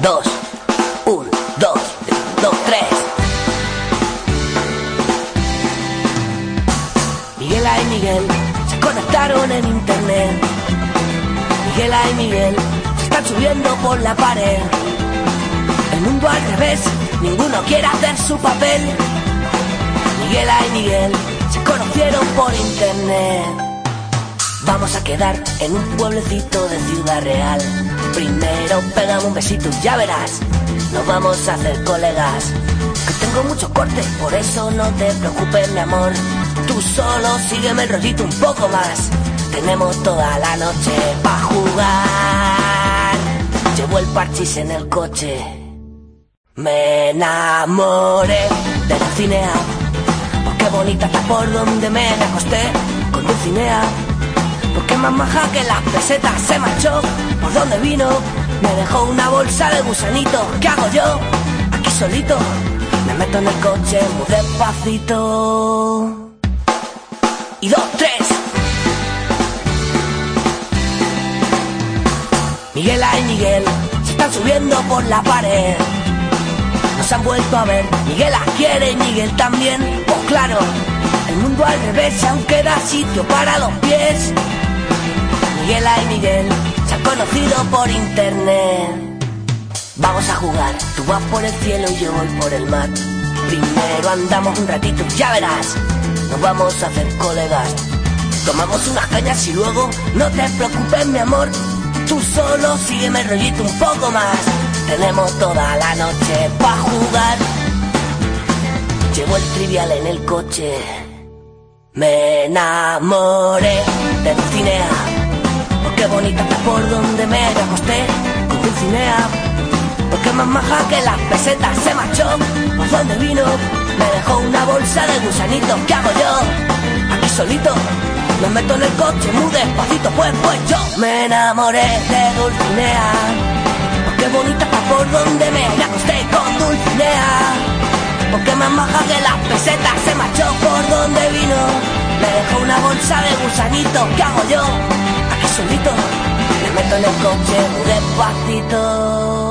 dos, un, dos, dos, tres. Miguela y Miguel se conectaron en internet. Miguela y Miguel se están subiendo por la pared. El mundo al revés, ninguno quiere hacer su papel. Miguela y Miguel se conocieron por internet. Vamos a quedar en un pueblecito de Ciudad Real. Primero pegamos un besito y ya verás, nos vamos a hacer colegas. Que tengo mucho corte, por eso no te preocupes, mi amor. Tú solo sígueme el rollito un poco más. Tenemos toda la noche para jugar. Llevo el parchís en el coche. Me enamoré de Dulcinea. Porque bonita está por donde me acosté con Dulcinea. Porque más maja que las pesetas se marchó. Por donde vino, me dejó una bolsa de gusanito. ¿Qué hago yo? Aquí solito. Me meto en el coche muy despacito. Y dos, tres. Miguela y Miguel se están subiendo por la pared. Nos han vuelto a ver. Miguel las quiere Miguel también. Pues claro, el mundo al revés aún queda sitio para los pies. Y Miguel se han conocido por internet. Vamos a jugar, tú vas por el cielo y yo voy por el mar. Primero andamos un ratito, ya verás, nos vamos a hacer colegas. Tomamos unas cañas y luego, no te preocupes mi amor, tú solo sígueme el rollito un poco más. Tenemos toda la noche para jugar. Llevo el trivial en el coche. Me enamoré de Dulcinea. Porque bonita está por donde me acosté con Dulcinea. Porque más maja que las pesetas se marchó. Por donde vino, me dejó una bolsa de gusanitos. ¿Qué hago yo? Aquí solito. Me meto en el coche muy despacito, pues pues yo me enamoré de Dulcinea. Porque bonita está por donde me acosté con Dulcinea. Porque más maja que las pesetas se marchó por donde vino. Me dejó una bolsa de gusanitos. ¿Qué hago yo? solito. Me meto en el coche un ratito.